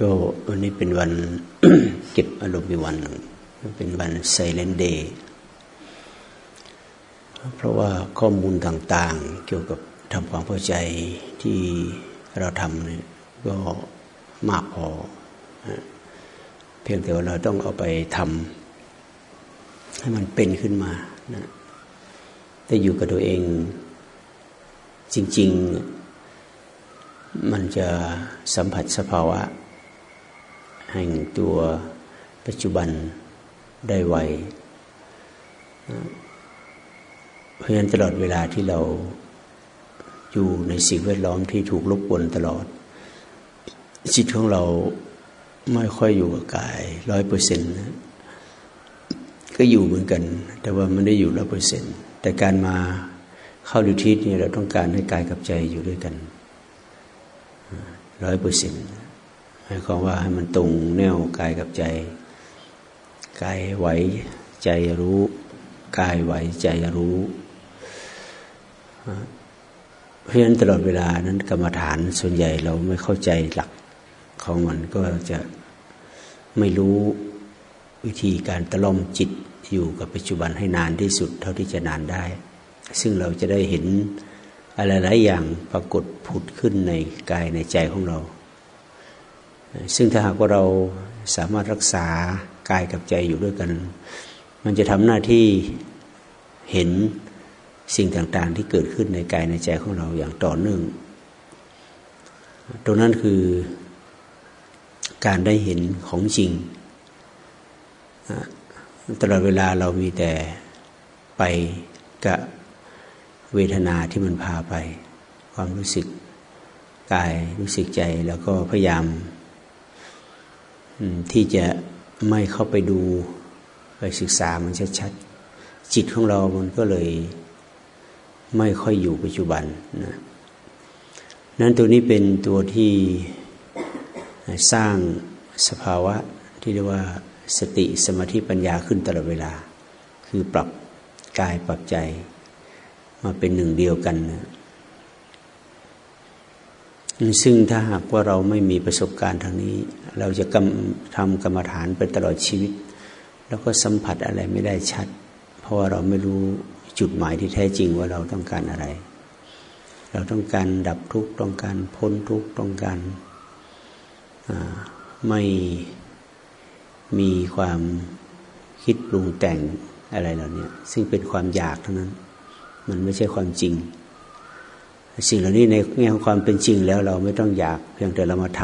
ก็วันนี้เป็นวันเก็บอารมณ์ในวันหนึ่งเป็นวันไซเลนเดย์เพราะว่าข้อมูลต่างๆ เกี่ยวกับทำความเข้าใจที่เราทำเนี่ยก็มากพอ เพียงแต่ว่าเราต้องเอาไปทำให้มันเป็นขึ้นมานะแต่อยู่กับตัวเองจริง ๆ มันจะสัมผัสสภาวะ แห่งตัวปัจจุบันได้ไว เพราะฉะนั้นตลอดเวลาที่เราอยู่ในสิ่งแวดล้อมที่ถูกลบกวนตลอด จิตของเราไม่ค่อยอยู่กับกายร้อยเปอร์เซ็นต์ก็อยู่เหมือนกัน แต่ว่ามันได้อยู่ร้อยเปอร์เซ็นต์แต่การมาเข้าดูทิศนี่เราต้องการให้กายกับใจอยู่ด้วยกัน ร้อยเปอร์เซ็นต์หมายความว่าให้มันตรงแนวกายกับใจกายไหวใจรู้กายไหวใจรู้เพราะฉะนั้นตลอดเวลานั้นกรรมฐานส่วนใหญ่เราไม่เข้าใจหลักของมันก็จะไม่รู้วิธีการตะล่อมจิตอยู่กับปัจจุบันให้นานที่สุด เท่าที่จะนานได้ ซึ่งเราจะได้เห็น อะไรหลายอย่างปรากฏผุดขึ้นในกายในใจของเรา ซึ่งถ้าหากว่าเราสามารถรักษากายกับใจอยู่ด้วยกัน มันจะทำหน้าที่เห็นสิ่งต่างๆ ที่เกิดขึ้นในกายในใจของเราอย่างต่อเนื่อง ตรงนั้นคือการได้เห็นของจริง ตลอดเวลาเรามีแต่ไปกับ เวทนาที่มันพาไป ความรู้สึกกายรู้สึกใจ แล้วก็พยายามที่จะไม่เข้าไปดูไปศึกษามันชัดๆจิตของเรามันก็เลยไม่ค่อยอยู่ปัจจุบันนะนั้นตัวนี้เป็นตัวที่สร้างสภาวะที่เรียกว่าสติสมาธิปัญญาขึ้นตลอดเวลา คือปรับกายปรับใจ มาเป็นหนึ่งเดียวกันนะซึ่งถ้าหากว่าเราไม่มีประสบการณ์ทางนี้ เราจะทำกรรมฐานไปตลอดชีวิต แล้วก็สัมผัสอะไรไม่ได้ชัด เพราะว่าเราไม่รู้จุดหมายที่แท้จริงว่าเราต้องการอะไร เราต้องการดับทุกข์ต้องการพ้นทุกข์ต้องการไม่มีความคิดปรุงแต่งอะไรเหล่านี้ซึ่งเป็นความอยากเท่านั้น มันไม่ใช่ความจริง สิ่งเหล่านี้ในแง่ของความเป็นจริงแล้วเราไม่ต้องอยากเพียงแต่เรามาท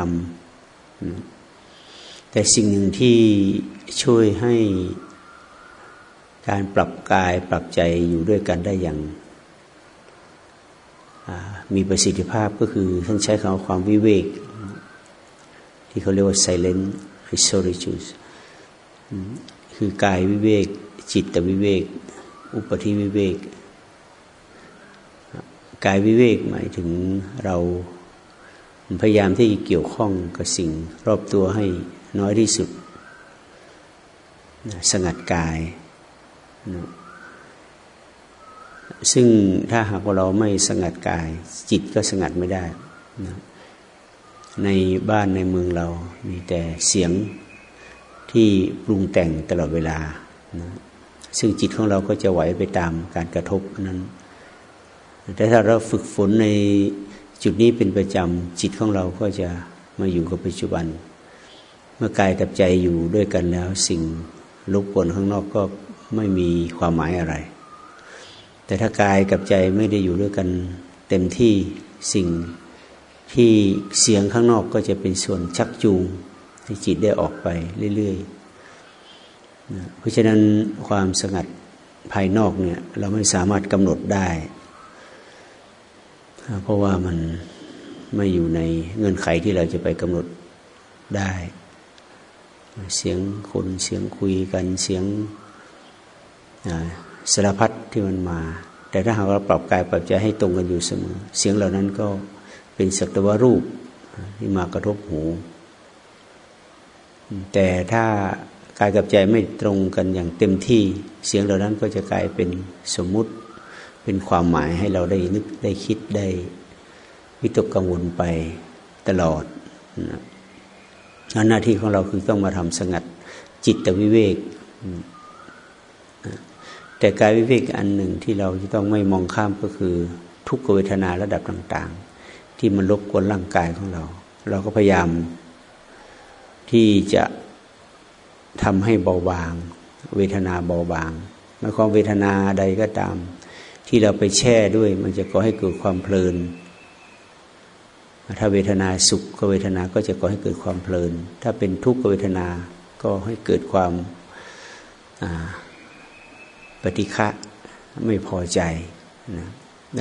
ำแต่สิ่งหนึ่งที่ช่วยให้การปรับกายปรับใจอยู่ด้วยกันได้อย่างมีประสิทธิภาพก็คือท่านใช้คำว่าความวิเวก ที่เขาเรียกว่า silent solitude คือกายวิเวก จิตวิเวก อุปธิวิเวก กายวิเวกหมายถึงเราพยายามที่เกี่ยวข้องกับสิ่งรอบตัวให้น้อยที่สุด สงัดกาย ซึ่งถ้าหากว่าเราไม่สงัดกาย จิตก็สงัดไม่ได้นะในบ้านในเมืองเรามีแต่เสียงที่ปรุงแต่งตลอดเวลานะซึ่งจิตของเราก็จะไหวไปตามการกระทบนั้น แต่ถ้าเราฝึกฝนในจุดนี้เป็นประจำจิตของเราก็จะมาอยู่กับปัจจุบัน เมื่อกายกับใจอยู่ด้วยกันแล้ว สิ่งรบกวนข้างนอกก็ไม่มีความหมายอะไร แต่ถ้ากายกับใจไม่ได้อยู่ด้วยกันเต็มที่สิ่งที่เสียงข้างนอกก็จะเป็นส่วนชักจูงให้จิตได้ออกไปเรื่อยๆ เพราะฉะนั้นความสงัดภายนอกเนี่ยเราไม่สามารถกำหนดได้ เพราะว่ามันไม่อยู่ในเงื่อนไขที่เราจะไปกำหนดได้ เสียงคนเสียงคุยกันเสียงสารพัดที่มันมา แต่ถ้าหากเราปรับกายปรับใจให้ตรงกันอยู่เสมอ เสียงเหล่านั้นก็เป็นสัตวรูปที่มากระทบหู แต่ถ้ากายกับใจไม่ตรงกันอย่างเต็มที่ เสียงเหล่านั้นก็จะกลายเป็นสมมุติ เป็นความหมายให้เราได้นึกได้คิดได้วิตกกังวลไปตลอดนะหน้าที่ของเราคือต้องมาทำสงัดจิตตวิเวก แต่กายวิเวกอันหนึ่งที่เราจะต้องไม่มองข้ามก็คือทุกขเวทนาระดับต่าง ๆ ที่มันรบกวนร่างกายของเรา เราก็พยายามที่จะทำให้เบาบาง เวทนาเบาบางไม่ความเวทนาใดก็ตาม ที่เราไปแช่ด้วย มันจะก่อให้เกิดความเพลิน ถ้าเวทนาสุขก็เวทนาก็จะก่อให้เกิดความเพลิน ถ้าเป็นทุกขเวทนาก็ให้เกิดความปฏิฆะไม่พอใจนะ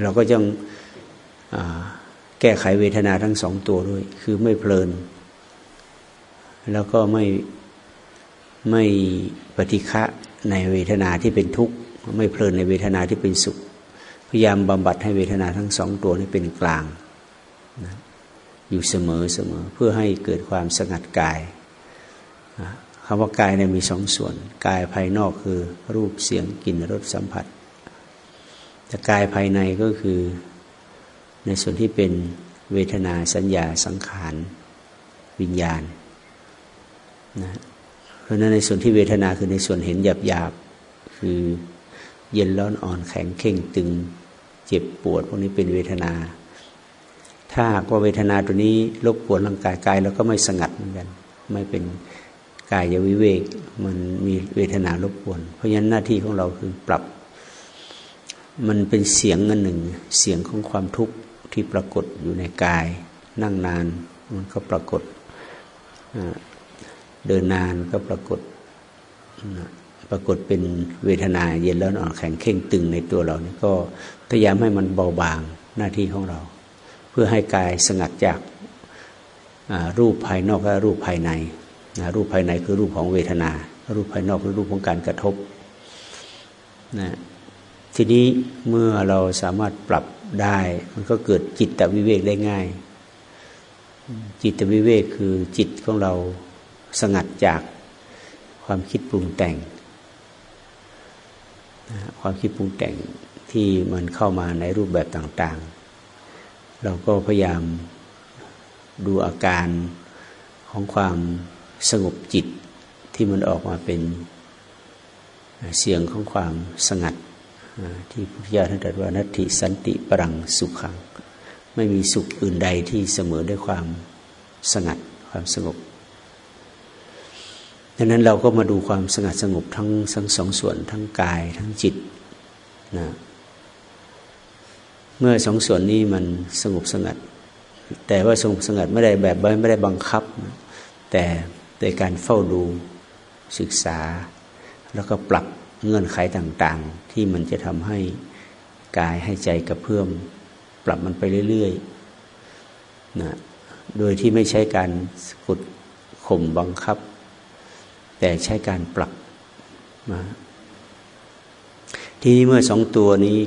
เราก็ต้องแก้ไขเวทนาทั้งสองตัวด้วย คือไม่เพลิน แล้วก็ไม่ไม่ปฏิฆะในเวทนาที่เป็นทุกข์ ไม่เพลินในเวทนาที่เป็นสุข พยายามบำบัดให้เวทนาทั้งสองตัวนี้เป็นกลางนะอยู่เสมอเสมอเพื่อให้เกิดความสงัดกายคำว่ากายเนี่ยมีสองส่วน กายภายนอกคือรูปเสียงกลิ่นรสสัมผัส แต่กายภายในก็คือในส่วนที่เป็นเวทนาสัญญาสังขาร วิญญาณนะเพราะนั้นในส่วนที่เวทนาคือในส่วนเห็นหยาบหยาบคือเย็นร้อนอ่อนแข็งเข่งตึง เจ็บปวด พวกนี้เป็นเวทนา ถ้าหากว่าเวทนาตัวนี้รบกวนร่างกายกายเราก็ไม่สงัดเหมือนกัน ไม่เป็นกายวิเวกมันมีเวทนารบกวน เพราะฉะนั้นหน้าที่ของเราคือปรับ มันเป็นเสียงอันหนึ่ง เสียงของความทุกข์ที่ปรากฏอยู่ในกาย นั่งนานมันก็ปรากฏเดินนานก็ปรากฏปรากฏเป็นเวทนาเย็นแล้วอ่อนแข็งเข่งตึงในตัวเรานี่ก็ พยายามให้มันเบาบางหน้าที่ของเรา เพื่อให้กายสงัดจากรูปภายนอกและรูปภายในนะรูปภายในคือรูปของเวทนา รูปภายนอกคือรูปของการกระทบนะทีนี้เมื่อเราสามารถปรับได้ มันก็เกิดจิตตวิเวกได้ง่าย จิตวิเวกคือจิตของเราสงัดจากความคิดปรุงแต่ง ความคิดปรุงแต่ง ที่มันเข้ามาในรูปแบบต่างๆ เราก็พยายามดูอาการของความสงบจิตที่มันออกมาเป็นเสียงของความสงัดที่พุทธเจ้าท่านตรัสว่านัตถิสันติปรังสุขัง ไม่มีสุขอื่นใดที่เสมอด้วยความสงัดความสงบดังนั้นเราก็มาดูความสงัดสงบทั้งทั้งสองส่วนทั้งกายทั้งจิตนะ เมื่อสองส่วนนี้มันสงบสงัด แต่ว่าสงบสงัดไม่ได้แบบไม่ได้บังคับ แต่โดยการเฝ้าดูศึกษา แล้วก็ปรับเงื่อนไขต่างๆ ที่มันจะทำให้กายให้ใจกระเพื่อม ปรับมันไปเรื่อยๆนะโดยที่ไม่ใช้การกดข่มบังคับ แต่ใช้การปรับมาทีนี้เมื่อสองตัวนี้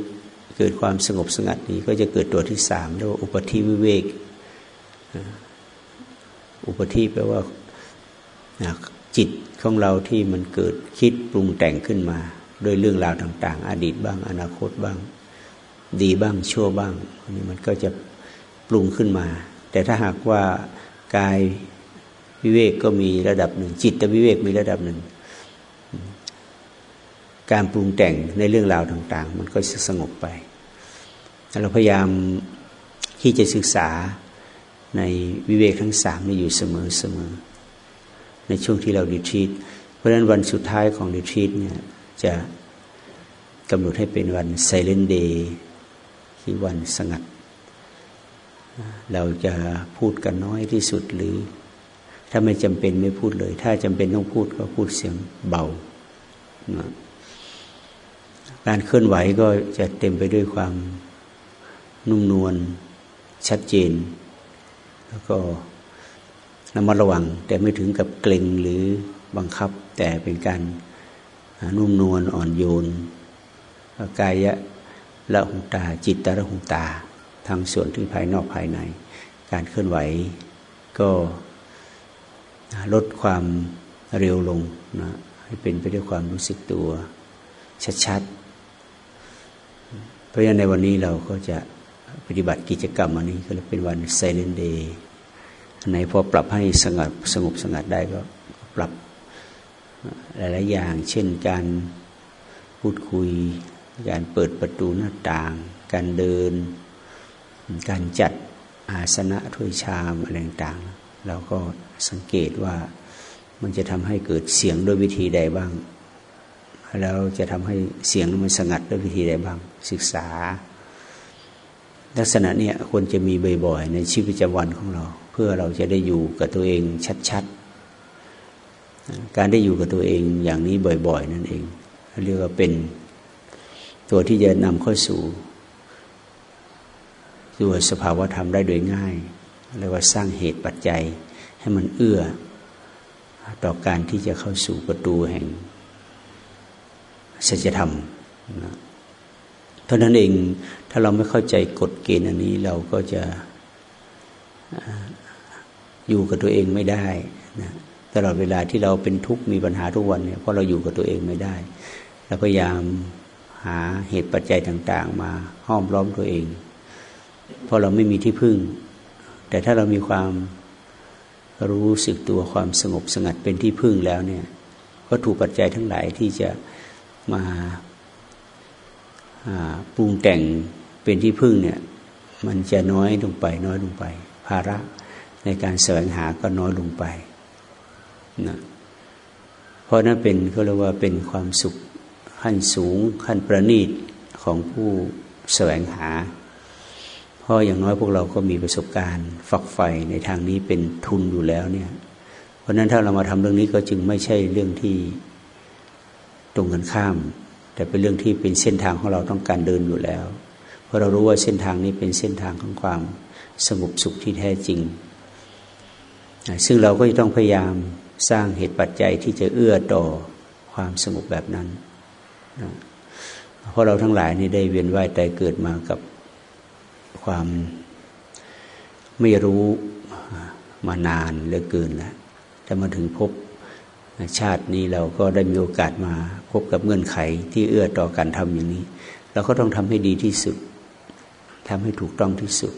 เกิดความสงบสงัดนี้ก็จะเกิดตัวที่สามเรียกว่าอุปธิวิเวก อุปธิแปลว่าจิตของเราที่มันเกิดคิดปรุงแต่งขึ้นมาโดยเรื่องราวต่าง ๆ อดีตบ้าง อนาคตบ้าง ดีบ้างชั่วบ้างนี่มันก็จะปรุงขึ้นมา แต่ถ้าหากว่ากายวิเวกก็มีระดับหนึ่ง จิตวิเวกมีระดับหนึ่ง การปรุงแต่งในเรื่องราวต่าง ๆ มันก็จะสงบไป เราพยายามที่จะศึกษาในวิเวกทั้งสามนี่อยู่เสมอเสมอในช่วงที่เราดีทีตเพราะฉะนั้นวันสุดท้ายของดีทีตเนี่ยจะกำหนดให้เป็นวันไซเลนเดย์คือวันสงัด เราจะพูดกันน้อยที่สุดหรือ ถ้าไม่จำเป็นไม่พูดเลย ถ้าจำเป็นต้องพูดก็พูดเสียงเบา การเคลื่อนไหวก็จะเต็มไปด้วยความนุ่มนวลชัดเจน แล้วก็ระมัดระวัง แต่ไม่ถึงกับเกร็งหรือบังคับ แต่เป็นการนุ่มนวลอ่อนโยนกายะละหุตา จิตตะละหุตาทางส่วนที่ภายนอกภายใน การเคลื่อนไหวก็ลดความเร็วลงนะให้เป็นไปด้วยความรู้สึกตัวชัดๆ เพราะฉะนั้นในวันนี้เราก็จะปฏิบัติกิจกรรมอันนี้ก็เลยเป็นวัน Silent Day ไหนพอปรับให้สงบสงบสงัดได้ก็ปรับหลายๆอย่าง เช่นการพูดคุย การเปิดประตูหน้าต่าง การเดิน การจัดอาสนะถ้วยชามอะไรต่างๆเราก็สังเกตว่ามันจะทำให้เกิดเสียงด้วยวิธีใดบ้าง แล้วจะทำให้เสียงมันสงัดด้วยวิธีใดบ้างศึกษา ลักษณะเนี้ยควรจะมีบ่อยๆ ในชีวิตประจำวันของเรา เพื่อเราจะได้อยู่กับตัวเองชัดๆ การได้อยู่กับตัวเองอย่างนี้บ่อย ๆ นั่นเองเรียกว่าเป็นตัวที่จะนำเข้าสู่ตัวสภาวะธรรมได้โดยง่ายเรียกว่าสร้างเหตุปัจจัยให้มันเอื้อ ต่อการที่จะเข้าสู่ประตูแห่ง สัจธรรมนะเพราะนั้นเองถ้าเราไม่เข้าใจกฎเกณฑ์อันนี้เราก็จะอยู่กับตัวเองไม่ได้นะตลอดเวลาที่เราเป็นทุกข์มีปัญหาทุกวันเนี่ยเพราะเราอยู่กับตัวเองไม่ได้เราพยายามหาเหตุปัจจัยต่าง ๆ มาห้อมล้อมตัวเอง เพราะเราไม่มีที่พึ่ง แต่ถ้าเรามีความรู้สึกตัวความสงบสงัดเป็นที่พึ่งแล้วเนี่ย ก็ถูกปัจจัยทั้งหลายที่จะ มาปรุงแต่งเป็นที่พึ่งเนี่ย มันจะน้อยลงไป น้อยลงไป ภาระในการแสวงหาก็น้อยลงไปนะเพราะนั้นเป็นก็เรียกว่าเป็นความสุขขั้นสูงขั้นประณีตของผู้แสวงหา เพราะอย่างน้อยพวกเราก็มีประสบการณ์ฝักใฝ่ในทางนี้เป็นทุนอยู่แล้วเนี่ย เพราะนั้นถ้าเรามาทำเรื่องนี้ก็จึงไม่ใช่เรื่องที่ ตรงกันข้าม แต่เป็นเรื่องที่เป็นเส้นทางของเราต้องการเดินอยู่แล้ว เพราะเรารู้ว่าเส้นทางนี้เป็นเส้นทางของความสงบสุขที่แท้จริง ซึ่งเราก็จะต้องพยายามสร้างเหตุปัจจัยที่จะเอื้อต่อความสงบแบบนั้นเพราะเราทั้งหลายนี่ได้เวียนว่ายตายเกิดมากับความไม่รู้มานานเหลือเกินแล้วแต่มาถึงพบชาตินี้เราก็ได้มีโอกาสมา บกับเงื่อนไขที่เอื้อต่อการทำอย่างนี้ เราก็ต้องทำให้ดีที่สุดทำให้ถูกต้องที่สุด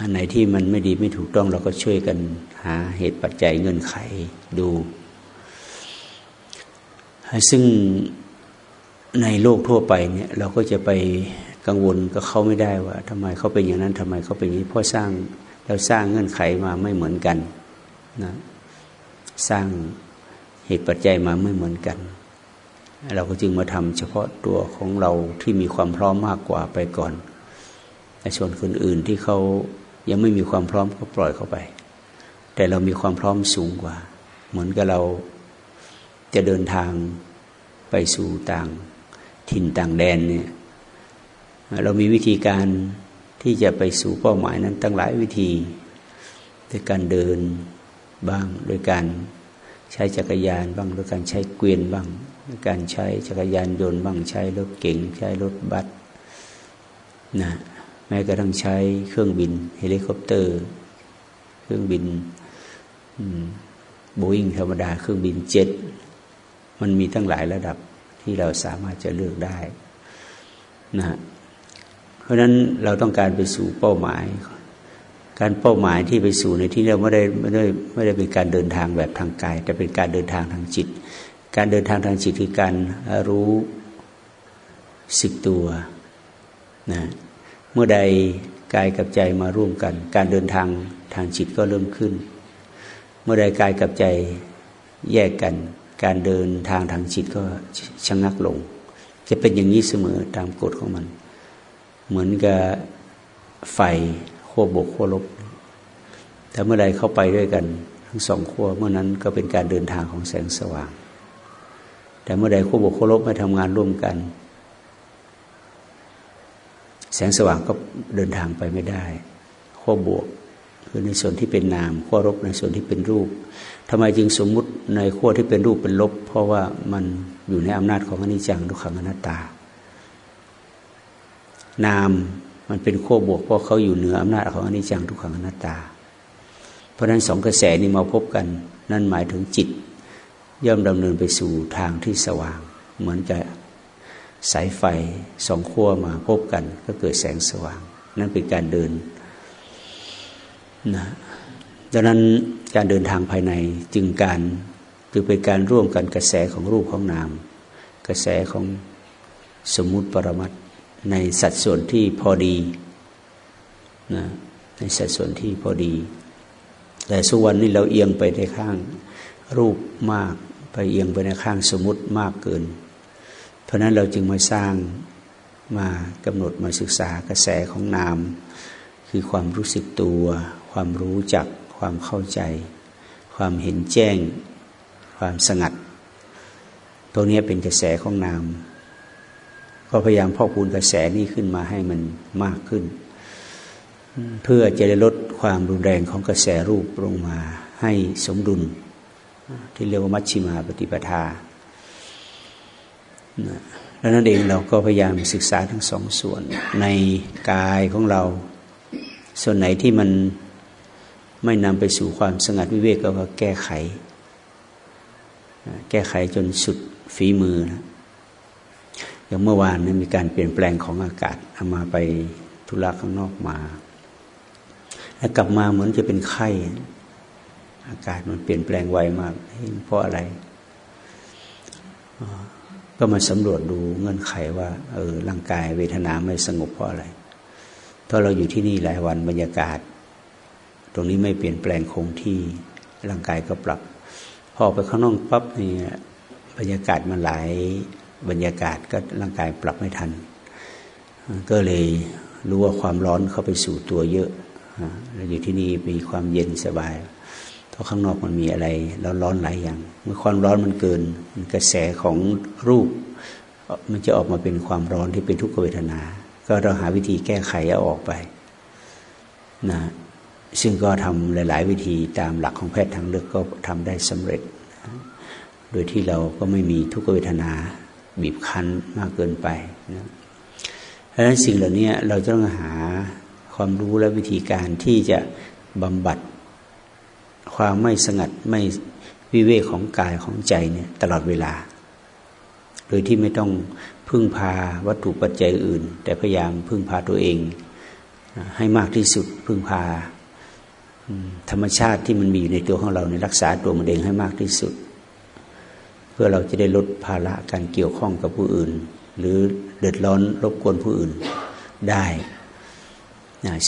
อันไหนที่มันไม่ดีไม่ถูกต้อง เราก็ช่วยกันหาเหตุปัจจัยเงื่อนไขดูซึ่งในโลกทั่วไปเนี่ยเราก็จะไปกังวลกับเขาไม่ได้ว่าทำไมเขาเป็นอย่างนั้นทำไมเขาเป็นอย่างนี้เพราะสร้างเราสร้างเงื่อนไขมาไม่เหมือนกันนะสร้าง เหตุปัจจัยมาไม่เหมือนกัน เราก็จึงมาทำเฉพาะตัวของเราที่มีความพร้อมมากกว่าไปก่อนแต่ส่วนคนอื่นที่เขายังไม่มีความพร้อมก็ปล่อยเขาไป แต่เรามีความพร้อมสูงกว่า เหมือนกับเราจะเดินทางไปสู่ต่างถิ่นต่างแดนเนี่ยเรามีวิธีการที่จะไปสู่เป้าหมายนั้นตั้งหลายวิธี โดยการเดินบ้าง โดยการ ใช้จักรยานบ้างโดยการใช้เกวียนบ้าง การใช้จักรยานยนต์บ้างใช้รถเก๋งใช้รถบัสนะแม้กระทั่งใช้เครื่องบินเฮลิคอปเตอร์ เครื่องบินโบอิงธรรมดาเครื่องบินเจ็ตมันมีตั้งหลายระดับที่เราสามารถจะเลือกได้นะเพราะนั้นเราต้องการไปสู่เป้าหมาย การเป้าหมายที่ไปสู่ในที่เราไม่ได้ไม่ได้ไม่ได้เป็นการเดินทางแบบทางกาย แต่เป็นการเดินทางทางจิต การเดินทางทางจิตคือการรู้สึกตัวนะเมื่อใดกายกับใจมาร่วมกัน การเดินทางทางจิตก็เริ่มขึ้น เมื่อใดกายกับใจแยกกัน การเดินทางทางจิตก็ชะงักลง จะเป็นอย่างนี้เสมอตามกฎของมัน เหมือนกับไฟ ขั้วบวกขั้วลบแต่เมื่อใดเข้าไปด้วยกัน ทั้งสองขั้วเมื่อนั้นก็เป็นการเดินทางของแสงสว่าง แต่เมื่อใดขั้วบวกขั้วลบไม่ทำงานร่วมกัน แสงสว่างก็เดินทางไปไม่ได้ขั้วบวกคือในส่วนที่เป็นนามขั้วลบในส่วนที่เป็นรูปทำไมจึงสมมุติในขั้วที่เป็นรูปเป็นลบ เพราะว่ามันอยู่ในอำนาจของอนิจจังทุกขังอนัตตา นาม มันเป็นขั้วบวกเพราะเขาอยู่เหนืออำนาจของอนิจจังทุกขังอนัตตา เพราะฉะนั้นสองกระแสนี้มาพบกัน นั่นหมายถึงจิต ย่อมดำเนินไปสู่ทางที่สว่าง เหมือนกับสายไฟสองขั้วมาพบกัน ก็เกิดแสงสว่าง นั่นเป็นการเดินนะดังนั้นการเดินทางภายในจึงการคือเป็นการร่วมกันกระแสของรูปของนาม กระแสของสมมุติปรมัต ในสัดส่วนที่พอดีนะในสัดส่วนที่พอดี แต่สุวรรณนี่เราเอียงไปในข้างรูปมาก ไปเอียงไปในข้างสมมติมากเกิน เพราะนั้นเราจึงมาสร้างมากำหนดมาศึกษากระแสของนาม คือความรู้สึกตัว ความรู้จัก ความเข้าใจ ความเห็นแจ้ง ความสงัด ตัวนี้เป็นกระแสของนาม ก็พยายามพอกพูนกระแสนี้ขึ้นมาให้มันมากขึ้น เพื่อจะได้ลดความรุนแรงของกระแสรูปลงมาให้สมดุล ที่เรียกว่ามัชชิมาปฏิปทาแล้วนั่นเองเราก็พยายามศึกษาทั้งสองส่วน ในกายของเรา ส่วนไหนที่มันไม่นำไปสู่ความสงัดวิเวกก็แก้ไข แก้ไขจนสุดฝีมือนะ อย่างเมื่อวานนี้มีการเปลี่ยนแปลงของอากาศเอามาไปธุระข้างนอกมา แล้วกลับมาเหมือนจะเป็นไข้ อากาศมันเปลี่ยนแปลงไวมากเพราะอะไรก็มาสำรวจดูเงื่อนไขว่า เออร่างกายเวทนาไม่สงบเพราะอะไรเพราะเราอยู่ที่นี่หลายวันบรรยากาศ ตรงนี้ไม่เปลี่ยนแปลงคงที่ร่างกายก็ปรับ พอไปข้างนอกปั๊บนี่บรรยากาศมันหลาย บรรยากาศก็ร่างกายปรับไม่ทัน ก็เลยรู้ว่าความร้อนเข้าไปสู่ตัวเยอะเราอยู่ที่นี่มีความเย็นสบายราะข้างนอกมันมีอะไรแล้วร้อนหลายอย่าง เมื่อความร้อนมันเกินกระแสของรูป มันจะออกมาเป็นความร้อนที่เป็นทุกขเวทนา ก็เราหาวิธีแก้ไขเอาออกไปนะซึ่งก็ทำหลาย ๆ วิธีตามหลักของแพทย์ทางเลือกก็ทำได้สำเร็จ โดยที่เราก็ไม่มีทุกขเวทนา บีบคั้นมากเกินไปนะเพราะฉะนั้นสิ่งเหล่านี้เราจะต้องหาความรู้และวิธีการที่จะบำบัดความไม่สงัดไม่วิเวกของกายของใจเนี่ยตลอดเวลา โดยที่ไม่ต้องพึ่งพาวัตถุปัจจัยอื่น แต่พยายามพึ่งพาตัวเอง ให้มากที่สุดพึ่งพาธรรมชาติที่มันมีอยู่ในตัวของเราในรักษาตัวมันเองให้มากที่สุด พื่อเราจะได้ลดภาระการเกี่ยวข้องกับผู้อื่น หรือเดือดร้อนรบกวนผู้อื่นได้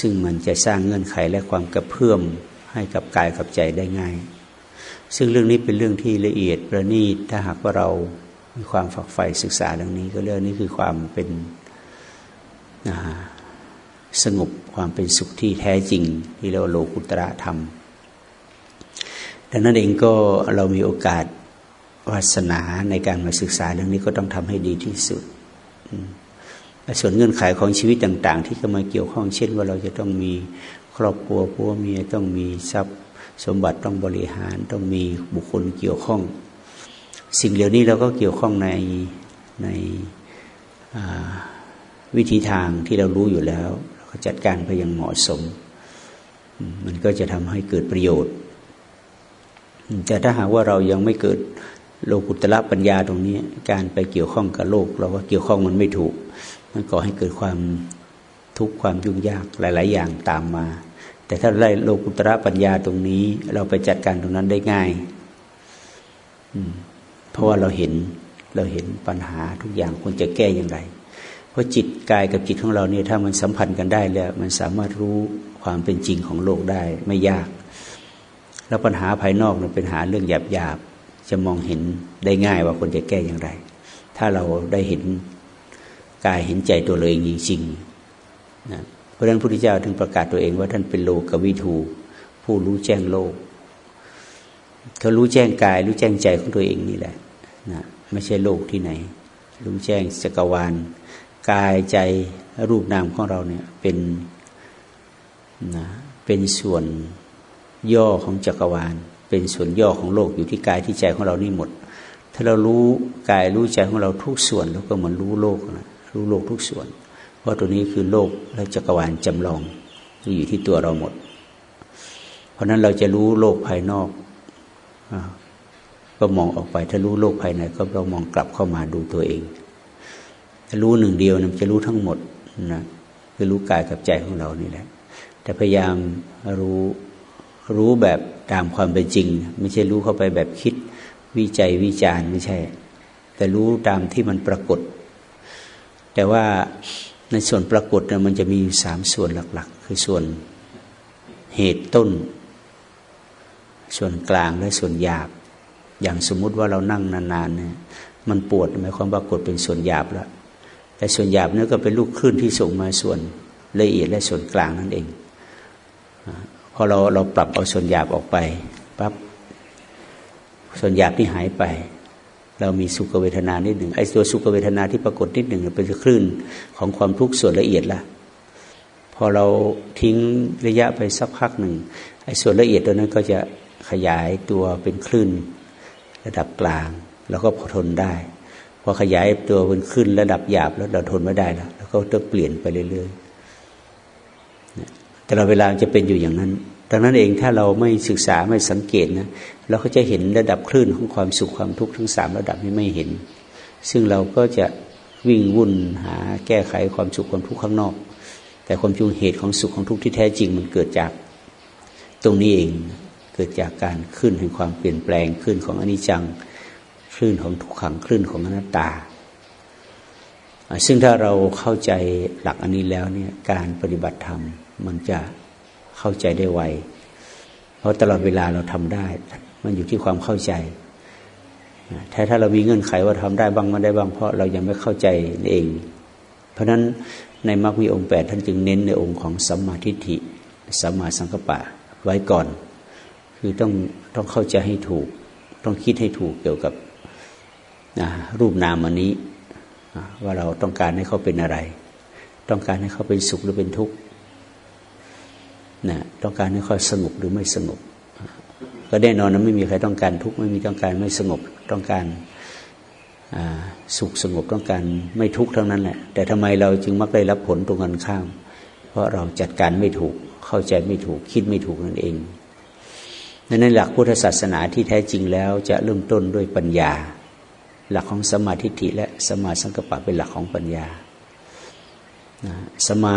ซึ่งมันจะสร้างเงื่อนไขและความกระเพื่อมให้กับกายกับใจได้ง่าย ซึ่งเรื่องนี้เป็นเรื่องที่ละเอียดประณีตถ้าหากว่าเรามีความฝักใฝ่ศึกษาเรื่องนี้ ก็เรื่องนี้คือความเป็นสงบความเป็นสุขที่แท้จริง ที่เราโลกุตระธรรมดังนั้นเองก็เรามีโอกาส วาสนาในการมาศึกษาเรื่องนี้ก็ต้องทำให้ดีที่สุดส่วนเงื่อนไขของชีวิตต่าง ๆ ที่เข้ามาเกี่ยวข้องเช่น ว่าเราจะต้องมีครอบครัวผัวเมียต้องมีทรัพย์ สมบัติต้องบริหารต้องมีบุคคลเกี่ยวข้อง สิ่งเหล่านี้เราก็เกี่ยวข้องในในวิธีทางที่เรารู้อยู่แล้วเราก็จัดการไปอย่างเหมาะสม มันก็จะทำให้เกิดประโยชน์ แต่ถ้าหากว่าเรายังไม่เกิด โลกุตละปัญญาตรงนี้ การไปเกี่ยวข้องกับโลก เราก็เกี่ยวข้องมันไม่ถูก มันก่อให้เกิดความทุกข์ความยุ่งยากหลาย ๆ อย่างตามมา แต่ถ้าไล่โลกุตระปัญญาตรงนี้ เราไปจัดการตรงนั้นได้ง่ายเพราะว่าเราเห็นเราเห็นปัญหาทุกอย่างควรจะแก้อย่างไร เพราะจิตกายกับจิตของเราเนี่ยถ้ามันสัมพันธ์กันได้แล้ว มันสามารถรู้ความเป็นจริงของโลกได้ไม่ยาก แล้วปัญหาภายนอกเนี่ยเป็นหาเรื่องหยาบหยาบ จะมองเห็นได้ง่ายว่าควรจะแก้อย่างไร ถ้าเราได้เห็นกายเห็นใจตัวเราเองจริงๆนะราะฉะนั้นพระพุทธเจ้าถึงประกาศตัวเองว่าท่านเป็นโลกวิทูผู้รู้แจ้งโลกเขารู้แจ้งกาย รู้แจ้งใจของตัวเองนี่แหละนะไม่ใช่โลกที่ไหน รู้แจ้งจักรวาลกายใจรูปนามของเราเนี่ยเป็นนะเป็นส่วนย่อของจักรวาล เป็นส่วนย่อของโลกอยู่ที่กายที่ใจของเรานี่หมด ถ้าเรารู้กายรู้ใจของเราทุกส่วนเราก็เหมือนรู้โลกนะรู้โลกทุกส่วน เพราะตัวนี้คือโลกและจักรวาลจำลองอยู่ที่ตัวเราหมด เพราะนั้นเราจะรู้โลกภายนอกอก็มองออกไป ถ้ารู้โลกภายในก็เรามองกลับเข้ามาดูตัวเองถ้ารู้หนึ่งเดียวนะจะรู้ทั้งหมดนะคือรู้กายกับใจของเรานี่แหละแต่พยายามรู้รู้แบบ ตามความเป็นจริง ไม่ใช่รู้เข้าไปแบบคิดวิจัยวิจารณ์ไม่ใช่ แต่รู้ตามที่มันปรากฏ แต่ว่าในส่วนปรากฏเนี่ยมันจะมีสามส่วนหลัก ๆ คือส่วนเหตุต้น ส่วนกลางและส่วนหยาบ อย่างสมมุติว่าเรานั่งนานๆเนี่ยมันปวดหมายความปรากฏเป็นส่วนหยาบแล้วแต่ส่วนหยาบเนี่ยก็เป็นลูกคลื่นที่ส่งมาส่วนละเอียดและส่วนกลางนั่นเอง อเราเราปรับเอาส่วนหยาบออกไปปั๊บส่วนหยาบที่หายไป เรามีสุขเวทนานิดหนึ่งไอ้ตัวสุขเวทนาที่ปรากฏนิดหนึ่งเป็นคลื่นของความทุกข์ส่วนละเอียดละพอเราทิ้งระยะไปสักพักหนึ่งไอ้ส่วนละเอียดตัวนั้นก็จะขยายตัวเป็นคลื่นระดับกลาง แล้วก็พอทนได้พอขยายตัวเป็นขึ้นระดับหยาบแล้วเราทนไม่ได้แล้วแล้วก็ต้องเปลี่ยนไปเรื่อยๆ แต่เราเวลาจะเป็นอยู่อย่างนั้นดังนั้นเองถ้าเราไม่ศึกษาไม่สังเกตนะเราก็จะเห็นระดับคลื่นของความสุขความทุกข์ทั้งสามระดับนี้ไม่เห็น ซึ่งเราก็จะวิ่งวุ่นหาแก้ไขความสุขความทุกข์ข้างนอก แต่ความจริงเหตุของสุขของทุกข์ที่แท้จริงมันเกิดจาก ตรงนี้เองเกิดจากการขึ้นแห่งความเปลี่ยนแปลงขึ้นของอนิจจังคลื่นของทุกขังคลื่นของอนัตตา ซึ่งถ้าเราเข้าใจหลักอันนี้แล้วเนี่ยการปฏิบัติธรรม มันจะเข้าใจได้ไว เพราะตลอดเวลาเราทำได้ มันอยู่ที่ความเข้าใจ ถ้าถ้าเรามีเงื่อนไขว่าทำได้บ้างไม่ได้บ้างเพราะเรายังไม่เข้าใจเอง เพราะฉะนั้นในมรรคมีองค์แปดท่านจึงเน้นในองค์ของสัมมาทิฏฐิสัมมาสังกปะไว้ก่อน คือต้องต้องเข้าใจให้ถูก ต้องคิดให้ถูกเกี่ยวกับรูปนามอันนี้ว่าเราต้องการให้เขาเป็นอะไร ต้องการให้เขาเป็นสุขหรือเป็นทุกข์ นะต้องการให้เขาสงบหรือไม่สงบก็แน่นอนนะไม่มีใครต้องการทุกข์ไม่มีต้องการไม่สงบต้องการสุขสงบต้องการไม่ทุกข์ทั้งนั้นแหละแต่ทำไมเราจึงมักได้รับผลตรงกันข้าม เพราะเราจัดการไม่ถูกเข้าใจไม่ถูกคิดไม่ถูกนั่นเองในหลักพุทธศาสนาที่แท้จริงแล้วจะเริ่มต้นด้วยปัญญา หลักของสมาธิและสมาสังกปะเป็นหลักของปัญญาสมา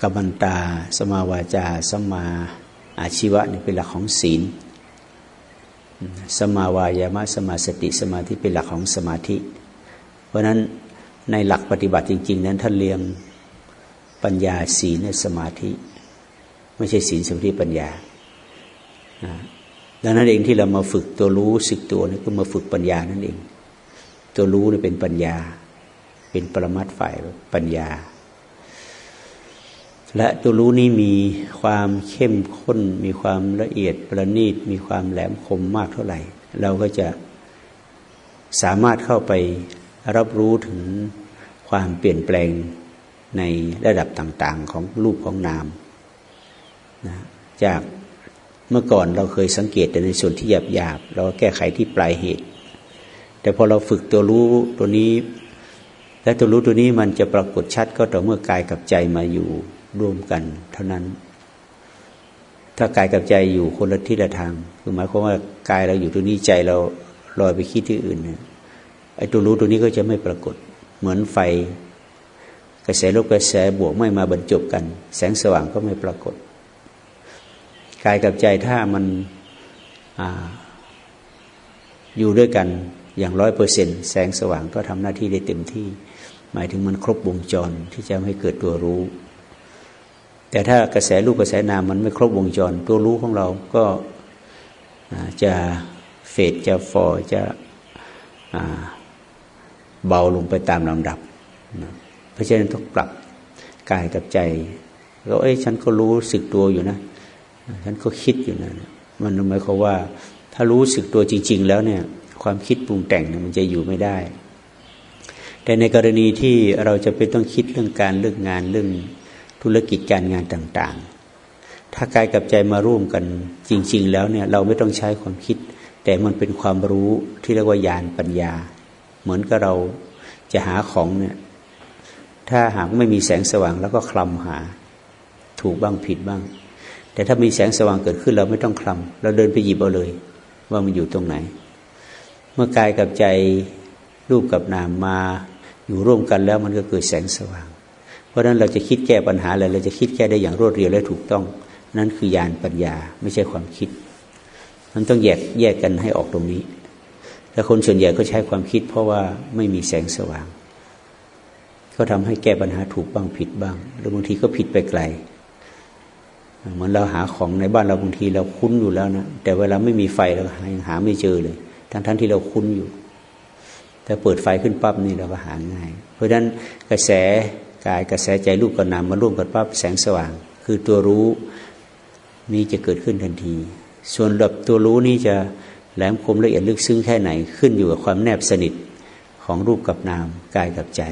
กัมมันตา สมาวาจา สมาอาชีวะนี่เป็นหลักของศีล สมาวายามะ สมาสติ สมาธิเป็นหลักของสมาธิ เพราะนั้นในหลักปฏิบัติจริง ๆ นั้นท่านเรียงปัญญาศีลสมาธิ ไม่ใช่ศีลสมาธิปัญญาดังนั้นเองที่เรามาฝึกตัวรู้สึกตัวนี่ก็มาฝึกปัญญานั่นเอง ตัวรู้นี่เป็นปัญญา เป็นปรมัตฝ่ายปัญญา และตัวรู้นี้มีความเข้มข้น มีความละเอียดประณีต มีความแหลมคมมากเท่าไหร่ เราก็จะสามารถเข้าไปรับรู้ถึงความเปลี่ยนแปลงในระดับต่างๆของรูปของนามนะจากเมื่อก่อนเราเคยสังเกตแต่ในส่วนที่หยาบหยาบเราแก้ไขที่ปลายเหตุ แต่พอเราฝึกตัวรู้ตัวนี้ และตัวรู้ตัวนี้มันจะปรากฏชัดก็ต่อเมื่อกายกับใจมาอยู่ ร่วมกัน เท่านั้น ถ้ากายกับใจอยู่คนละทิศละทาง คือหมายความว่ากายเราอยู่ตัวนี้ใจเราลอยไปคิดที่อื่นเนี่ยไอ้ตัวรู้ตัวนี้ก็จะไม่ปรากฏ เหมือนไฟ กระแสลบกระแสบวกไม่มาบรรจบกัน แสงสว่างก็ไม่ปรากฏกายกับใจถ้ามันออยู่ด้วยกันอย่างร้อยเปอร์เซ็นแสงสว่างก็ทำหน้าที่ได้เต็มที่ หมายถึงมันครบวงจรที่จะให้เกิดตัวรู้ แต่ถ้ากระแสรูปกระแสนามมันไม่ครบวงจร ตัวรู้ของเราก็จะเฟดจะฟอจะเบาลงไปตามลำดับ เพราะฉะนั้นต้องปรับกายกับใจก็เอ้ยฉันก็รู้สึกตัวอยู่นะ ฉันก็คิดอยู่นะ มันหมายความว่า ถ้ารู้สึกตัวจริง ๆ แล้วเนี่ย ความคิดปรุงแต่งเนี่ยมันจะอยู่ไม่ได้ แต่ในกรณีที่เราจะเป็นต้องคิดเรื่องการเรื่องงานเรื่อง ธุรกิจการงานต่างๆ ถ้ากายกับใจมาร่วมกันจริง ๆ แล้วเนี่ยเราไม่ต้องใช้ความคิด แต่มันเป็นความรู้ที่เรียกว่าญาณปัญญา เหมือนกับเราจะหาของเนี่ยถ้าหากไม่มีแสงสว่างแล้วก็คลำหา ถูกบ้างผิดบ้าง แต่ถ้ามีแสงสว่างเกิดขึ้นเราไม่ต้องคลำเราเดินไปหยิบเอาเลย ว่ามันอยู่ตรงไหน เมื่อกายกับใจรูปกับนามมาอยู่ร่วมกันแล้วมันก็เกิดแสงสว่าง เพราะฉะนั้นเราจะคิดแก้ปัญหาอะไรเราจะคิดแก้ได้อย่างรวดเร็วและถูกต้อง นั่นคือญาณปัญญาไม่ใช่ความคิด มันต้องแยกแยกกันให้ออกตรงนี้แต่คนส่วนใหญ่ก็ใช้ความคิด เพราะว่าไม่มีแสงสว่าง ก็ทำให้แก้ปัญหาถูกบ้างผิดบ้าง หรือบางทีก็ผิดไปไกลเหมือนเราหาของในบ้านเราบางทีเราคุ้นอยู่แล้วนะแต่เวลาไม่มีไฟเรายังหาไม่เจอเลย ทั้งทั้งที่เราคุ้นอยู่ แต่เปิดไฟขึ้นปั๊บนี่เราก็หาง่าย เพราะฉะนั้นกระแส กายกระแสใจรูปกับนามมาร่วมกันปั๊บแสงสว่าง คือตัวรู้นี้จะเกิดขึ้นทันที ส่วนแบบตัวรู้นี้จะแหลมคมละเอียดลึกซึ้งแค่ไหนขึ้นอยู่กับความแนบสนิทของรูปกับนามกายกับใจ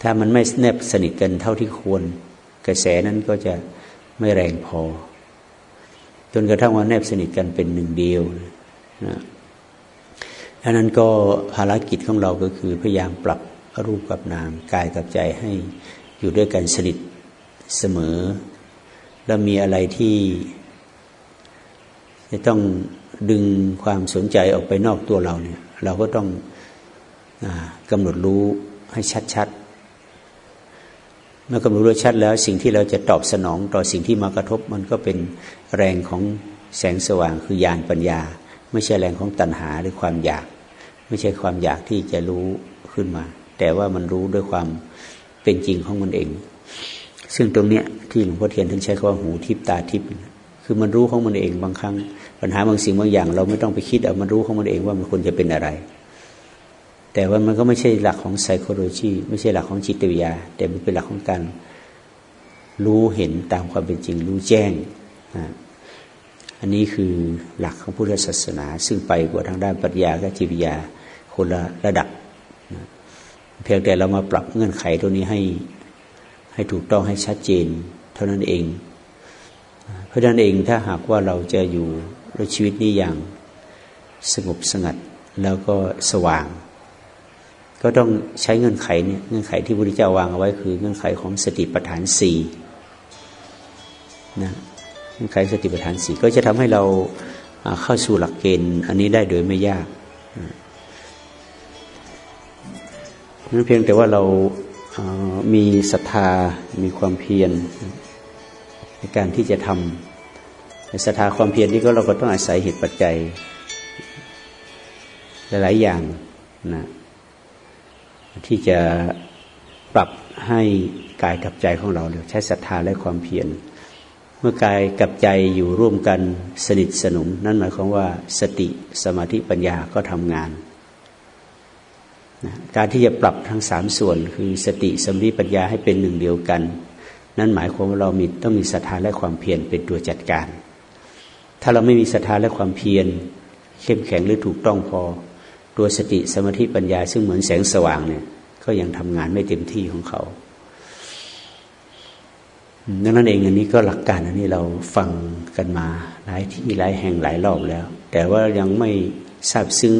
ถ้ามันไม่แนบสนิทกันเท่าที่ควร กระแสนั้นก็จะไม่แรงพอ จนกระทั่งว่าแนบสนิทกันเป็นหนึ่งเดียวนะดังนั้นก็ภารกิจของเราก็คือพยายามปรับ รูปกับนามกายกับใจให้อยู่ด้วยกันสนิทเสมอ แล้วมีอะไรที่ จะต้องดึงความสนใจออกไปนอกตัวเราเนี่ย เราก็ต้องอกำหนดรู้ให้ชัดๆ เมื่อกำหนดรู้ชัดแล้ว สิ่งที่เราจะตอบสนองต่อสิ่งที่มากระทบมันก็เป็นแรงของแสงสว่างคือญาณปัญญา ไม่ใช่แรงของตัณหาหรือความอยาก ไม่ใช่ความอยากที่จะรู้ขึ้นมา แต่ว่ามันรู้ด้วยความเป็นจริงของมันเอง ซึ่งตรงเนี้ยที่หลวงพ่อเทียนท่านใช้คำว่าหูทิพตาทิพคือมันรู้ของมันเองบางครั้ง ปัญหาบางสิ่งบางอย่าง เราไม่ต้องไปคิดเอามันรู้ของมันเองว่ามันควรจะเป็นอะไร แต่ว่ามันก็ไม่ใช่หลักของไซโคโลจีไม่ใช่หลักของจิตวิทยา แต่มันเป็นหลักของการรู้เห็นตามความเป็นจริง รู้แจ้งอันนี้คือหลักของพุทธศาสนา ซึ่งไปกว่าทางด้านปัญญากับจิตวิทยาคนละระดับ เพียงแต่เรามาปรับเงื่อนไขตัวนี้ให้ให้ถูกต้องให้ชัดเจน เท่านั้นเอง เพราะนั้นเองถ้าหากว่าเราจะอยู่ในชีวิตนี้อย่างสงบสงัดแล้วก็สว่าง ก็ต้องใช้เงื่อนไขเนี่ยเงื่อนไขที่พระพุทธเจ้าวางเอาไว้คือเงื่อนไขของสติปัฏฐานสี่นะเงื่อนไขสติปัฏฐานสี่ก็จะทำให้เราเข้าสู่หลักเกณฑ์อันนี้ได้โดยไม่ยาก นั่นเพียงแต่ว่าเรามีศรัทธา มีความเพียรในการที่จะทำในศรัทธาความเพียรนี้ก็เราก็ต้องอาศัยเหตุปัจจัย หลาย ๆ อย่างนะที่จะปรับให้กายกับใจของเราใช้ศรัทธาและความเพียร เมื่อกายกับใจอยู่ร่วมกันสนิทสนม นั่นหมายความว่าสติสมาธิปัญญาก็ทำงาน การที่จะปรับทั้งสามส่วน คือสติสมาธิปัญญาให้เป็นหนึ่งเดียวกัน นั่นหมายความว่าเรามีต้องมีศรัทธาและความเพียรเป็นตัวจัดการ ถ้าเราไม่มีศรัทธาและความเพียร เข้มแข็งหรือถูกต้องพอ ตัวสติสมาธิปัญญา ซึ่งเหมือนแสงสว่างเนี่ย ก็ยังทำงานไม่เต็มที่ของเขาดังนั้นเองอันนี้ก็หลักการอันนี้เราฟังกันมาหลายที่หลายแห่งหลายรอบแล้ว แต่ว่ายังไม่ทราบซึ้ง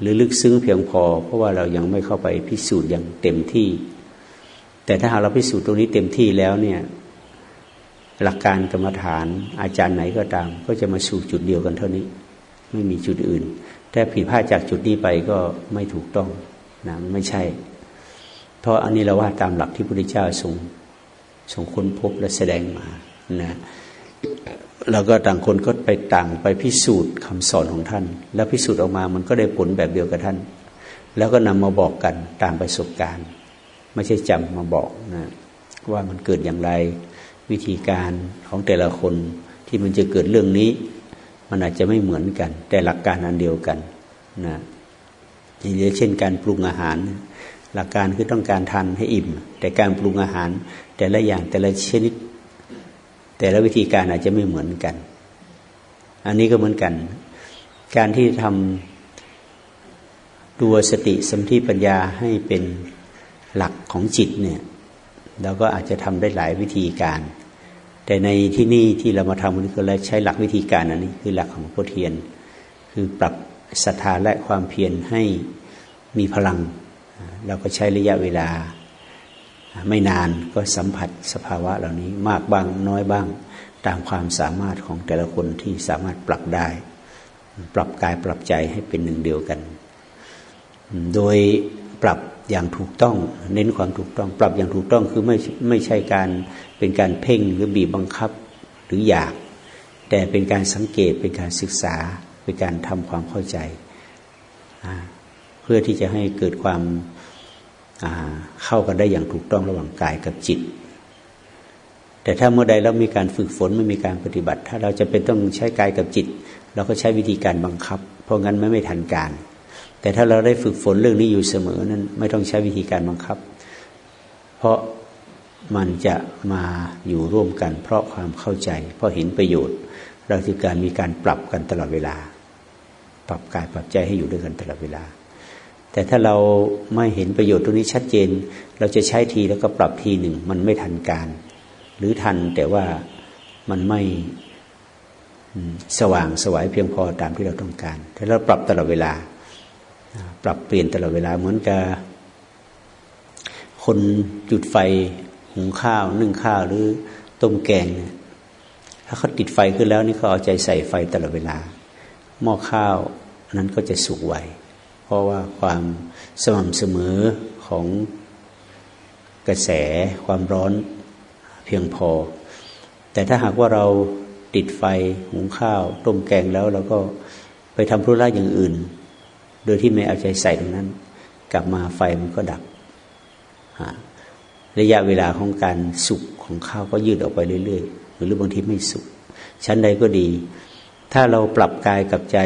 หรือลึกซึ้งเพียงพอ เพราะว่าเรายังไม่เข้าไปพิสูจน์อย่างเต็มที่ แต่ถ้าหากเราพิสูจน์ตรงนี้เต็มที่แล้วเนี่ยหลักการกรรมฐานอาจารย์ไหนก็ตาม ก็จะมาสู่จุดเดียวกันเท่านี้ ไม่มีจุดอื่นถ้าผิดพลาดจากจุดนี้ไปก็ไม่ถูกต้องนะไม่ใช่ เพราะอันนี้เราว่าตามหลักที่พระพุทธเจ้าทรงทรงค้นพบและแสดงมานะ แล้วก็ต่างคนก็ไปต่างไปพิสูจน์คำสอนของท่าน แล้วพิสูจน์ออกมามันก็ได้ผลแบบเดียวกับท่าน แล้วก็นำมาบอกกันตามประสบการณ์ ไม่ใช่จำมาบอกนะว่ามันเกิดอย่างไร วิธีการของแต่ละคนที่มันจะเกิดเรื่องนี้ มันอาจจะไม่เหมือนกัน แต่หลักการอันเดียวกันนะอย่างเช่นการปรุงอาหาร หลักการคือต้องการทานให้อิ่ม แต่การปรุงอาหารแต่ละอย่างแต่ละชนิด แต่ละวิธีการอาจจะไม่เหมือนกัน อันนี้ก็เหมือนกัน การที่ทำตัวสติสมธิปัญญาให้เป็นหลักของจิตเนี่ยเราก็อาจจะทำได้หลายวิธีการ แต่ในที่นี่ที่เรามาทำนี่ก็เลยใช้หลักวิธีการอันนี้คือหลักของพุทเทียน คือปรับศรัทธาและความเพียรให้มีพลัง เราก็ใช้ระยะเวลา ไม่นานก็สัมผัสสภาวะเหล่านี้มากบ้างน้อยบ้าง ตามความสามารถของแต่ละคนที่สามารถปรับได้ ปรับกายปรับใจให้เป็นหนึ่งเดียวกัน โดยปรับอย่างถูกต้องเน้นความถูกต้อง ปรับอย่างถูกต้องคือไม่ไม่ใช่การเป็นการเพ่งหรือบีบบังคับหรืออยาก แต่เป็นการสังเกตเป็นการศึกษา เป็นการทำความเข้าใจ เพื่อที่จะให้เกิดความ เข้ากันได้อย่างถูกต้องระหว่างกายกับจิต แต่ถ้าเมื่อใดเรามีการฝึกฝนไม่มีการปฏิบัติ ถ้าเราจะเป็นต้องใช้กายกับจิต เราก็ใช้วิธีการบังคับ เพราะงั้นไม่ไม่ทันการ แต่ถ้าเราได้ฝึกฝนเรื่องนี้อยู่เสมอนั้นไม่ต้องใช้วิธีการบังคับ เพราะมันจะมาอยู่ร่วมกัน เพราะความเข้าใจ เพราะเห็นประโยชน์ เราคือการมีการปรับกันตลอดเวลา ปรับกายปรับใจให้อยู่ด้วยกันตลอดเวลา แต่ถ้าเราไม่เห็นประโยชน์ตรงนี้ชัดเจน เราจะใช้ทีแล้วก็ปรับทีหนึ่ง มันไม่ทันการ หรือทันแต่ว่ามันไม่สว่างสวายเพียงพอตามที่เราต้องการ ถ้าเราปรับตลอดเวลา ปรับเปลี่ยนตลอดเวลาเหมือนกับคนจุดไฟหุงข้าวนึ่งข้าวหรือต้มแกงเนี่ยถ้าเขาติดไฟขึ้นแล้วนี่เขาเอาใจใส่ไฟตลอดเวลา หม้อข้าวนั้นก็จะสุกไว เพราะว่าความสม่ำเสมอของกระแสความร้อนเพียงพอ แต่ถ้าหากว่าเราติดไฟหุงข้าวต้มแกงแล้วเราก็ไปทำธุระอย่างอื่น โดยที่ไม่เอาใจใส่ตรงนั้น กลับมาไฟมันก็ดับระยะเวลาของการสุกของข้าวก็ยืดออกไปเรื่อยๆ หรือบางทีไม่สุกชั้นใดก็ดี ถ้าเราปรับกายกับใจ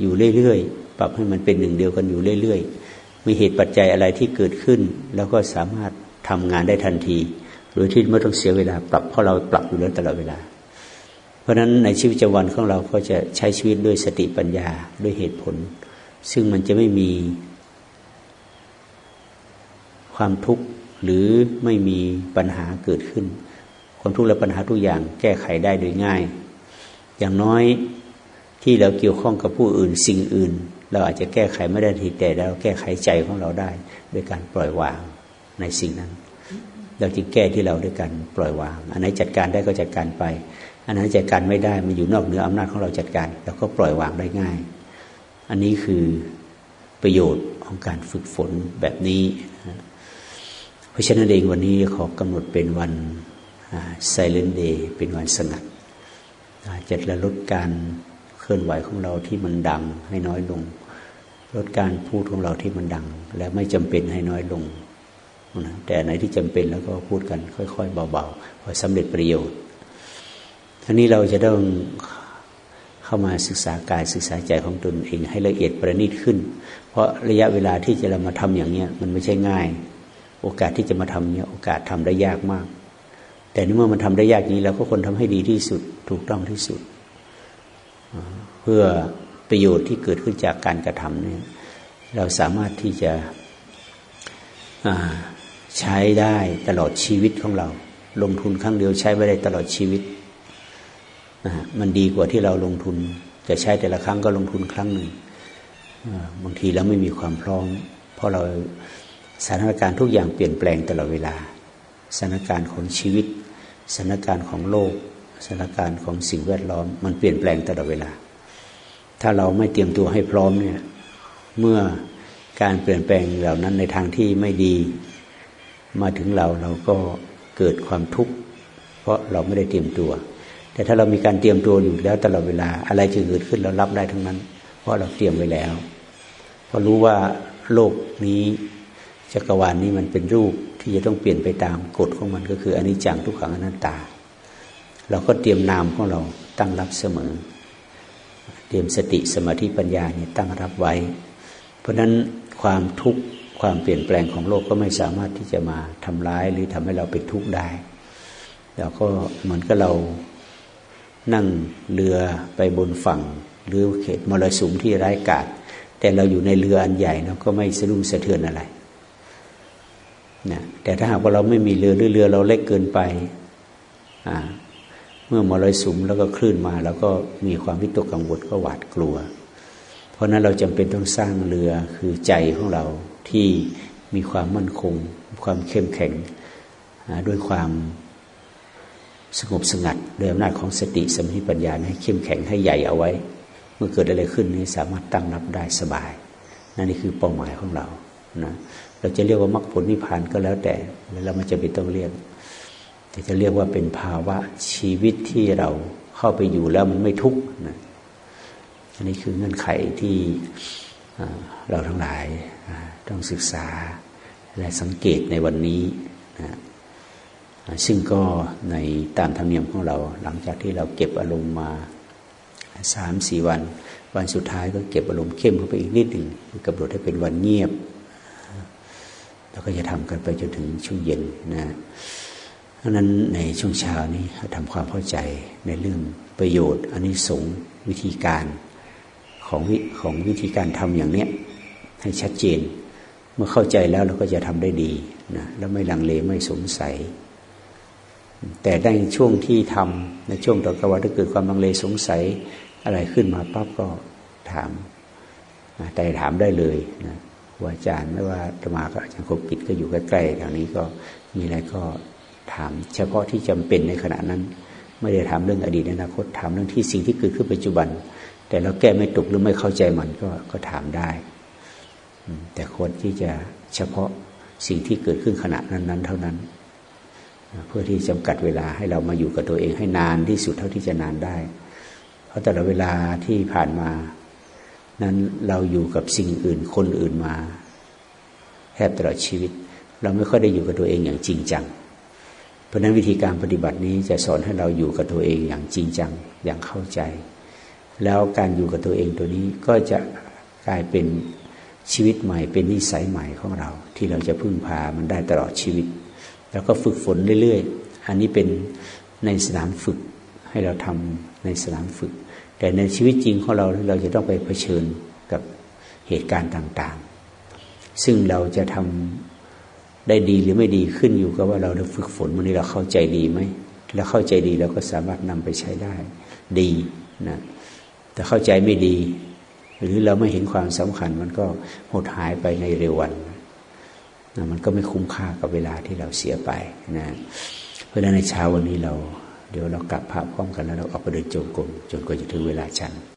อยู่เรื่อยๆ ปรับให้มันเป็นหนึ่งเดียวกันอยู่เรื่อยๆ มีเหตุปัจจัยอะไรที่เกิดขึ้น แล้วก็สามารถทำงานได้ทันที โดยที่ไม่ต้องเสียเวลาปรับเพราะเราปรับอยู่แล้วตลอดเวลา เพราะฉะนั้นในชีวิตประจำวันของเราก็จะใช้ชีวิตด้วยสติปัญญาด้วยเหตุผล ซึ่งมันจะไม่มีความทุกข์หรือไม่มีปัญหาเกิดขึ้น ความทุกข์และปัญหาทุกอย่างแก้ไขได้โดยง่าย อย่างน้อยที่เราเกี่ยวข้องกับผู้อื่นสิ่งอื่น เราอาจจะแก้ไขไม่ได้ทีแต่เราแก้ไขใจของเราได้โดยการปล่อยวางในสิ่งนั้น เราจึงแก้ที่เราด้วยการปล่อยวาง อันไหนจัดการได้ก็จัดการไป อันนั้นจัดการไม่ได้มันอยู่นอกเหนืออำนาจของเราจัดการเราก็ปล่อยวางได้ง่าย อันนี้คือประโยชน์ของการฝึกฝนแบบนี้ เพราะฉะนั้นเองวันนี้ขอกำหนดเป็นวัน Silent Day เป็นวันสงัดจะระลดการเคลื่อนไหวของเราที่มันดังให้น้อยลง ลดการพูดของเราที่มันดัง และไม่จำเป็นให้น้อยลงนะแต่ไหนที่จำเป็นแล้วก็พูดกัน ค่อยๆเบาๆพอสำเร็จประโยชน์ทั้งนี้เราจะต้องเข้ามาศึกษากายศึกษาใจของตนเองให้ละเอียดประณีตขึ้น เพราะระยะเวลาที่จะเรามาทำอย่างเนี้ยมันไม่ใช่ง่าย โอกาสที่จะมาทำเนี้ยโอกาสทำได้ยากมาก แต่เมื่อมันทำได้ยากนี้เราก็ควรทำให้ดีที่สุดถูกต้องที่สุด เพื่อ ประโยชน์ที่เกิดขึ้นจากการกระทำเนี่ยเราสามารถที่จะใช้ได้ตลอดชีวิตของเรา ลงทุนครั้งเดียวใช้ไม่ได้ตลอดชีวิตนะมันดีกว่าที่เราลงทุน จะใช้แต่ละครั้งก็ลงทุนครั้งหนึ่งบางทีเราไม่มีความพร้อม เพราะเราสถานการณ์ทุกอย่างเปลี่ยนแปลงตลอดเวลาสถานการณ์ของชีวิตสถานการณ์ของโลกสถานการณ์ของสิ่งแวดล้อม มันเปลี่ยนแปลงตลอดเวลา ถ้าเราไม่เตรียมตัวให้พร้อมเนี่ย เมื่อการเปลี่ยนแปลงเหล่านั้นในทางที่ไม่ดี มาถึงเราเราก็เกิดความทุกข์เพราะเราไม่ได้เตรียมตัว แต่ถ้าเรามีการเตรียมตัวอยู่แล้วตลอดเวลาอะไรจะเกิดขึ้นเรารับได้ทั้งนั้น เพราะเราเตรียมไว้แล้วเพราะรู้ว่าโลกนี้จักรวาลนี้มันเป็นรูปที่จะต้องเปลี่ยนไปตามกฎของมันก็คืออนิจจังทุกขังอนัตตา เราก็เตรียมนามของเราตั้งรับเสมอ เตรียมสติสมาธิปัญญาเนี่ยตั้งรับไว้ เพราะฉะนั้นความทุกข์ความเปลี่ยนแปลงของโลกก็ไม่สามารถที่จะมาทำร้ายหรือทำให้เราเป็นทุกข์ได้เราก็เหมือนกับเรานั่งเรือไปบนฝั่ง หรือเขตมรสุมที่ร้ายกาศแต่เราอยู่ในเรืออันใหญ่เราก็ไม่สะดุ้งสะเทือนอะไรนะแต่ถ้าหากว่าเราไม่มีเรือหรือเรือเราเล็กเกินไป เมื่อมรสุมแล้วก็คลื่นมา แล้วก็มีความวิตกกังวลก็หวาดกลัว เพราะนั้นเราจำเป็นต้องสร้างเรือคือใจของเราที่มีความมั่นคง ความเข้มแข็งด้วยความสงบสงัดโดยอำนาจของสติสมาธิปัญญาให้เข้มแข็งให้ใหญ่เอาไว้ เมื่อเกิดอะไรขึ้นนี้สามารถตั้งรับได้สบาย นั่นนี่คือเป้าหมายของเรานะเราจะเรียกว่ามรรคผลนิพพานก็แล้วแต่แล้วเราไม่จะเป็นต้องเรียก แต่จะเรียกว่าเป็นภาวะชีวิตที่เราเข้าไปอยู่แล้วมันไม่ทุกข์นะอันนี้คือเงื่อนไขที่เราทั้งหลายต้องศึกษาและสังเกตในวันนี้นะซึ่งก็ในตามธรรมเนียมของเรา หลังจากที่เราเก็บอารมณ์มาสามสี่วัน วันสุดท้ายก็เก็บอารมณ์เข้มเข้าไปอีกนิดหนึ่งกำหนดให้เป็นวันเงียบ แล้วก็จะทำกันไปจนถึงช่วงเย็นนะ เพราะนั้นในช่วงเช้านี้ทำความเข้าใจในเรื่องประโยชน์อันนี้สงวิธีการของวิของวิธีการทำอย่างเนี้ยให้ชัดเจน เมื่อเข้าใจแล้วเราก็จะทำได้ดีนะแล้วไม่ลังเลไม่สงสัย แต่ในช่วงที่ทำในช่วงต่อกว่าถ้าเกิดความลังเลสงสัยอะไรขึ้นมาปั๊บก็ถามแต่ถามได้เลยนะว่าอาจารย์ไม่ว่าธรรมากับอาจารย์คบกิจก็อยู่ใกล้ๆแถวนี้ก็มีอะไรก็ ถาม เฉพาะที่จำเป็นในขณะนั้น ไม่ได้ถามเรื่องอดีตอนาคตถามเรื่องที่สิ่งที่เกิดขึ้นปัจจุบัน แต่เราแก้ไม่ตกหรือไม่เข้าใจมันก็ก็ถามได้ แต่คนที่จะเฉพาะสิ่งที่เกิดขึ้นขณะนั้น ๆ เท่านั้น เพื่อที่จำกัดเวลาให้เรามาอยู่กับตัวเองให้นานที่สุดเท่าที่จะนานได้ เพราะแต่ละเวลาที่ผ่านมา นั้นเราอยู่กับสิ่งอื่นคนอื่นมาแทบตลอดชีวิต เราไม่ค่อยได้อยู่กับตัวเองอย่างจริงจัง เพราะนั้นวิธีการปฏิบัตินี้จะสอนให้เราอยู่กับตัวเองอย่างจริงจังอย่างเข้าใจ แล้วการอยู่กับตัวเองตัวนี้ก็จะกลายเป็นชีวิตใหม่เป็นนิสัยใหม่ของเรา ที่เราจะพึ่งพามันได้ตลอดชีวิต แล้วก็ฝึกฝนเรื่อยๆ อันนี้เป็นในสนามฝึกให้เราทำในสนามฝึก แต่ในชีวิตจริงของเราเราจะต้องไปเผชิญกับเหตุการณ์ต่างๆ ซึ่งเราจะทำ ได้ดีหรือไม่ดีขึ้นอยู่กับว่าเราได้ฝึกฝนวันนี้เราเข้าใจดีไหมแล้วเข้าใจดีเราก็สามารถนำไปใช้ได้ดีนะแต่เข้าใจไม่ดี หรือเราไม่เห็นความสำคัญ มันก็หดหายไปในเร็ววันนะมันก็ไม่คุ้มค่ากับเวลาที่เราเสียไปนะเพราะฉะนั้นในเช้าวันนี้เรา เดี๋ยวเรากลับพระพร้อมกันแล้วเราออกไปเดินจงกรมจนกว่าจะถึงเวลาฉัน